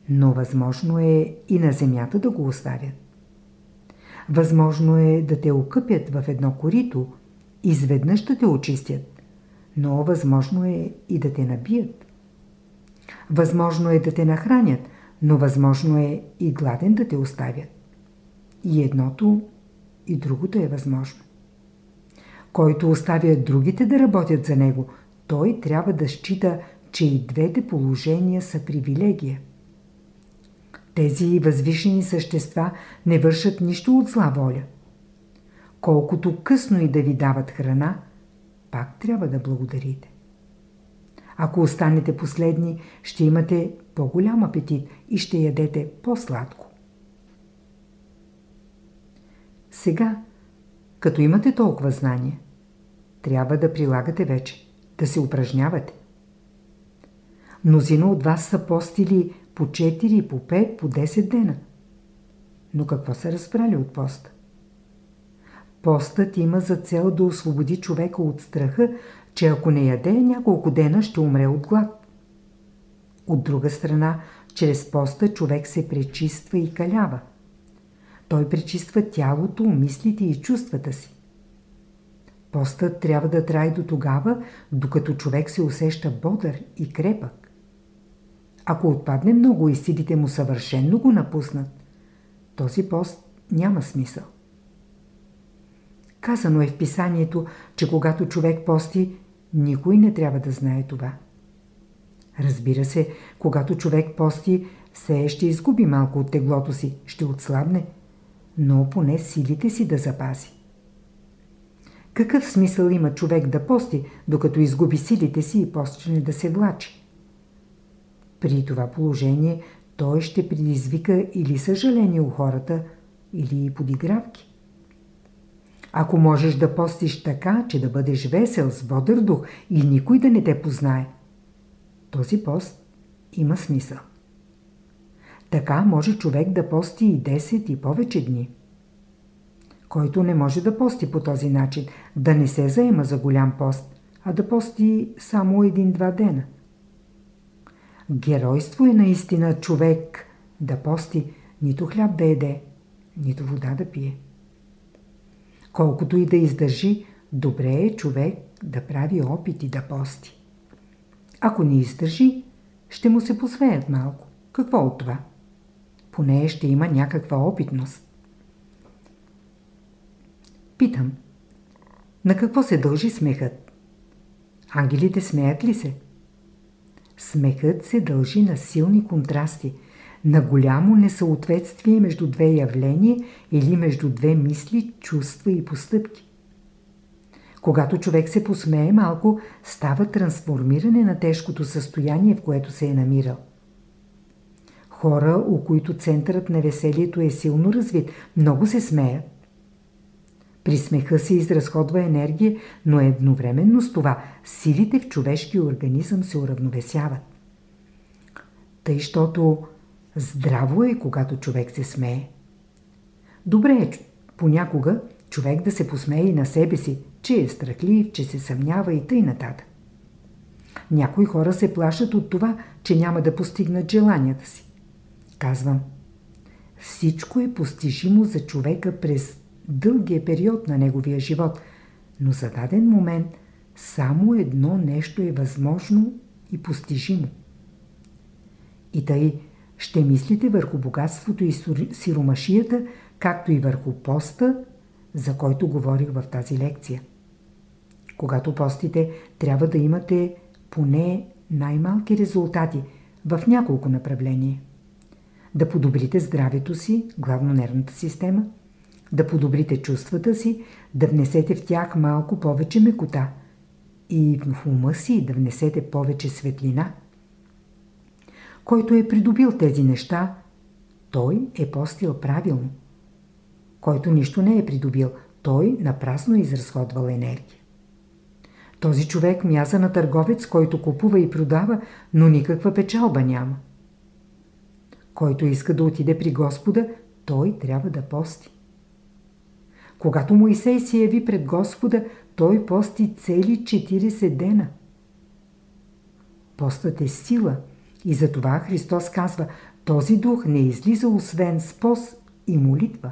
но възможно е и на земята да го оставят. Възможно е да те окъпят в едно корито, изведнъж да те очистят, но възможно е и да те набият. Възможно е да те нахранят, но възможно е и гладен да те оставят. И едното, и другото е възможно. Който оставя другите да работят за него, той трябва да счита, че и двете положения са привилегия. Тези възвишени същества не вършат нищо от зла воля. Колкото късно и да ви дават храна, пак трябва да благодарите. Ако останете последни, ще имате по-голям апетит и ще ядете по-сладко. Сега, като имате толкова знания, трябва да прилагате вече, да се упражнявате. Мнозина от вас са постили по 4, по 5, по 10 дена. Но какво са разбрали от поста? Постът има за цел да освободи човека от страха, че ако не яде няколко дена, ще умре от глад. От друга страна, чрез поста човек се пречиства и калява. Той пречиства тялото, мислите и чувствата си. Постът трябва да трае до тогава, докато човек се усеща бодър и крепък. Ако отпадне много и силите му съвършенно го напуснат, този пост няма смисъл. Казано е в писанието, че когато човек пости, никой не трябва да знае това. Разбира се, когато човек пости, все ще изгуби малко от теглото си, ще отслабне, но поне силите си да запази. Какъв смисъл има човек да пости, докато изгуби силите си и почне да се влачи? При това положение той ще предизвика или съжаление у хората, или подигравки. Ако можеш да постиш така, че да бъдеш весел, с бодър дух и никой да не те познае, този пост има смисъл. Така може човек да пости и 10 и повече дни който не може да пости по този начин, да не се заема за голям пост, а да пости само един-два дена. Геройство е наистина човек да пости, нито хляб да еде, нито вода да пие. Колкото и да издържи, добре е човек да прави опити да пости. Ако не издържи, ще му се посвеят малко. Какво от това? Поне ще има някаква опитност. Питам. На какво се дължи смехът? Ангелите смеят ли се? Смехът се дължи на силни контрасти, на голямо несъответствие между две явления или между две мисли, чувства и постъпки. Когато човек се посмее малко, става трансформиране на тежкото състояние, в което се е намирал. Хора, у които центърът на веселието е силно развит, много се смеят. При смеха се изразходва енергия, но едновременно с това силите в човешкия организъм се уравновесяват. Тъй, щото здраво е, когато човек се смее. Добре е понякога човек да се посмее и на себе си, че е страхлив, че се съмнява и тъй нататък. Някои хора се плашат от това, че няма да постигнат желанията си. Казвам, всичко е постижимо за човека през дългия период на неговия живот, но за даден момент само едно нещо е възможно и постижимо. И тъй ще мислите върху богатството и сиромашията, както и върху поста, за който говорих в тази лекция. Когато постите, трябва да имате поне най-малки резултати в няколко направления. Да подобрите здравето си, главно нервната система, да подобрите чувствата си, да внесете в тях малко повече мекота и в ума си да внесете повече светлина. Който е придобил тези неща, той е постил правилно. Който нищо не е придобил, той напрасно е изразходвал енергия. Този човек мяза на търговец, който купува и продава, но никаква печалба няма. Който иска да отиде при Господа, той трябва да пости. Когато Моисей се яви пред Господа, той пости цели 40 дена. Постът е сила и затова Христос казва, този дух не излиза освен с пост и молитва.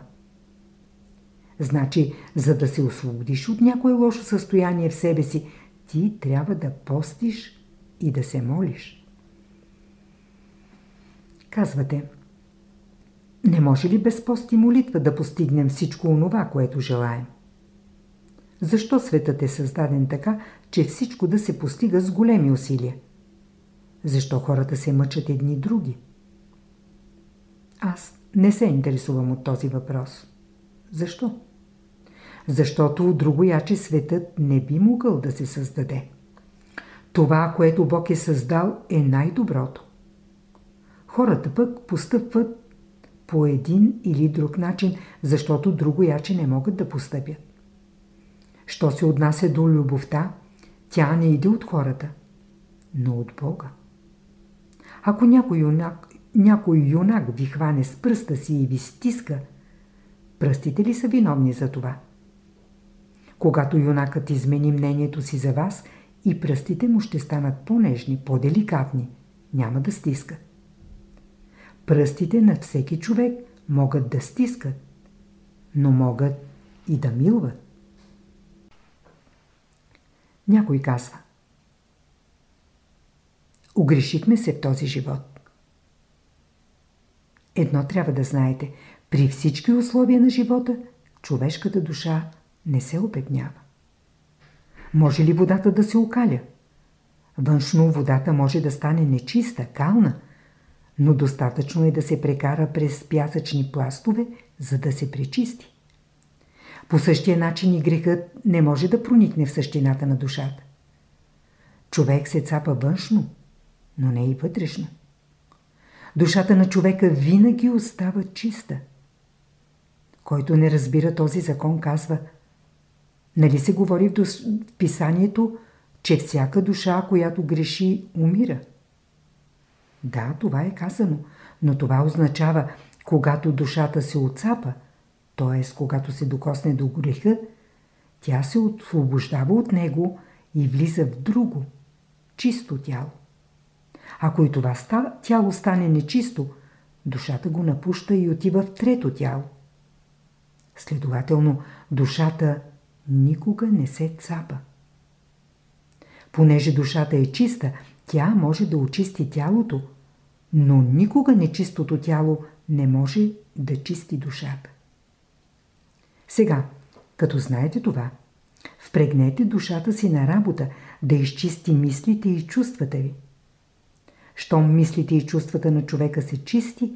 Значи, за да се освободиш от някое лошо състояние в себе си, ти трябва да постиш и да се молиш. Казвате, не може ли без пост и молитва да постигнем всичко онова, което желаем? Защо светът е създаден така, че всичко да се постига с големи усилия? Защо хората се мъчат едни други? Аз не се интересувам от този въпрос. Защо? Защото друго яче светът не би могъл да се създаде. Това, което Бог е създал, е най-доброто. Хората пък постъпват по един или друг начин, защото друго яче не могат да постъпят. Що се отнася до любовта, тя не иде от хората, но от Бога. Ако някой юнак, някой юнак ви хване с пръста си и ви стиска, пръстите ли са виновни за това? Когато юнакът измени мнението си за вас, и пръстите му ще станат по-нежни, по-деликатни, няма да стискат. Пръстите на всеки човек могат да стискат, но могат и да милват. Някой казва Огрешихме се в този живот. Едно трябва да знаете. При всички условия на живота, човешката душа не се обеднява. Може ли водата да се окаля? Външно водата може да стане нечиста, кална, но достатъчно е да се прекара през пясъчни пластове, за да се пречисти. По същия начин и грехът не може да проникне в същината на душата. Човек се цапа външно, но не и вътрешно. Душата на човека винаги остава чиста. Който не разбира този закон, казва Нали се говори в писанието, че всяка душа, която греши, умира? Да, това е казано, но това означава, когато душата се отцапа, т.е. когато се докосне до греха, тя се освобождава от него и влиза в друго, чисто тяло. Ако и това тяло стане нечисто, душата го напуща и отива в трето тяло. Следователно, душата никога не се цапа. Понеже душата е чиста, тя може да очисти тялото, но никога нечистото тяло не може да чисти душата. Сега, като знаете това, впрегнете душата си на работа да изчисти мислите и чувствата ви. Щом мислите и чувствата на човека се чисти,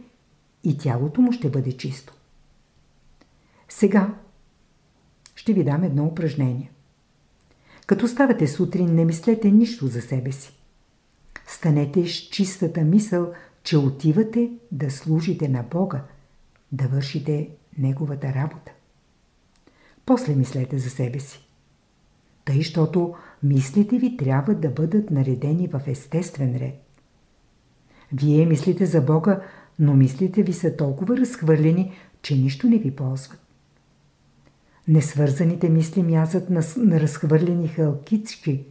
и тялото му ще бъде чисто. Сега ще ви дам едно упражнение. Като ставате сутрин, не мислете нищо за себе си. Станете с чистата мисъл, че отивате да служите на Бога, да вършите Неговата работа. После мислете за себе си. Тъй, щото мислите ви трябва да бъдат наредени в естествен ред. Вие мислите за Бога, но мислите ви са толкова разхвърлени, че нищо не ви ползват. Несвързаните мисли мязат на, на разхвърлени хълкички,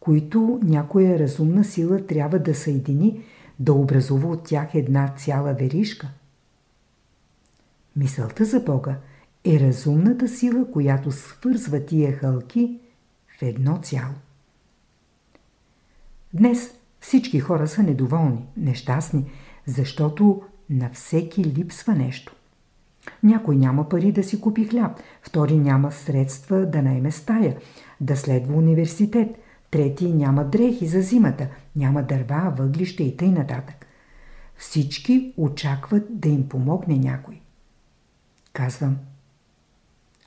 които някоя разумна сила трябва да съедини, да образува от тях една цяла веришка. Мисълта за Бога е разумната сила, която свързва тия хълки в едно цяло. Днес всички хора са недоволни, нещастни, защото на всеки липсва нещо. Някой няма пари да си купи хляб, втори няма средства да найме стая, да следва университет, трети няма дрехи за зимата, няма дърва, въглища и тъй нататък. Всички очакват да им помогне някой. Казвам,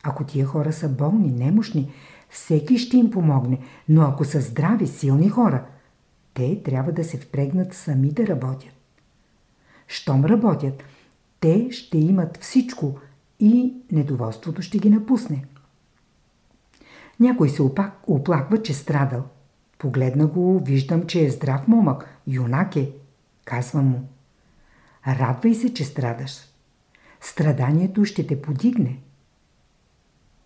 ако тия хора са болни, немощни, всеки ще им помогне, но ако са здрави, силни хора, те трябва да се впрегнат сами да работят. Щом работят, те ще имат всичко и недоволството ще ги напусне. Някой се опак, оплаква, че страдал. Погледна го, виждам, че е здрав момък, юнак е. Казвам му. Радвай се, че страдаш. Страданието ще те подигне.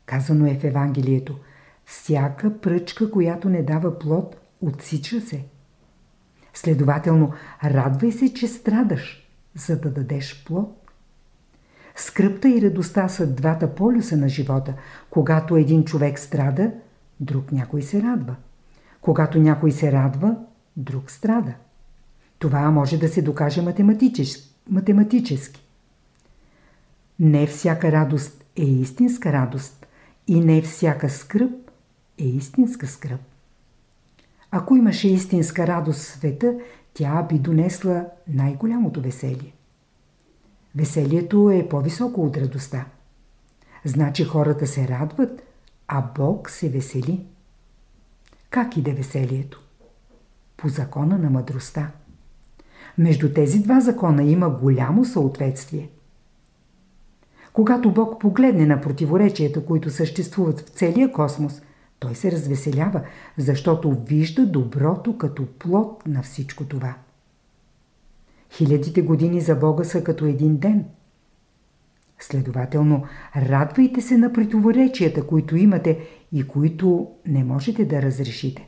Казано е в Евангелието. Всяка пръчка, която не дава плод, отсича се. Следователно, радвай се, че страдаш, за да дадеш плод. Скръпта и радостта са двата полюса на живота. Когато един човек страда, друг някой се радва. Когато някой се радва, друг страда. Това може да се докаже математически. Не всяка радост е истинска радост и не всяка скръп е истинска скръп. Ако имаше истинска радост в света, тя би донесла най-голямото веселие. Веселието е по-високо от радостта. Значи хората се радват, а Бог се весели. Как иде веселието? По закона на мъдростта. Между тези два закона има голямо съответствие. Когато Бог погледне на противоречията, които съществуват в целия космос, той се развеселява, защото вижда доброто като плод на всичко това. Хилядите години за Бога са като един ден. Следователно, радвайте се на противоречията, които имате и които не можете да разрешите.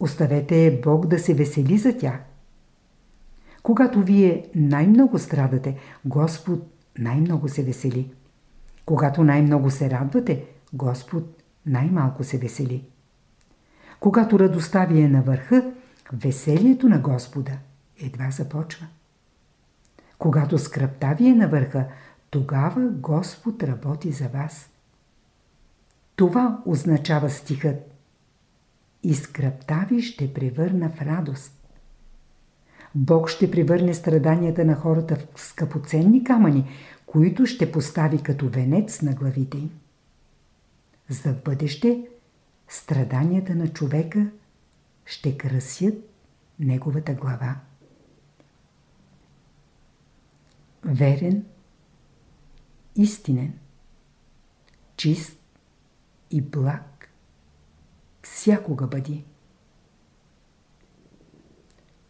Оставете Бог да се весели за тях. Когато вие най-много страдате, Господ най-много се весели. Когато най-много се радвате, Господ най-малко се весели. Когато радостта ви е на върха, веселието на Господа едва започва. Когато скръпта ви е на върха, тогава Господ работи за вас. Това означава стихът. И скръпта ви ще превърна в радост. Бог ще превърне страданията на хората в скъпоценни камъни, които ще постави като венец на главите им. За бъдеще страданията на човека ще красят неговата глава. Верен, истинен, чист и благ всякога бъди.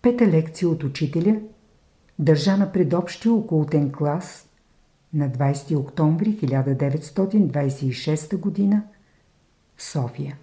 Пета лекция от учителя, държана пред общия околотен клас на 20 октомври 1926 г. в София.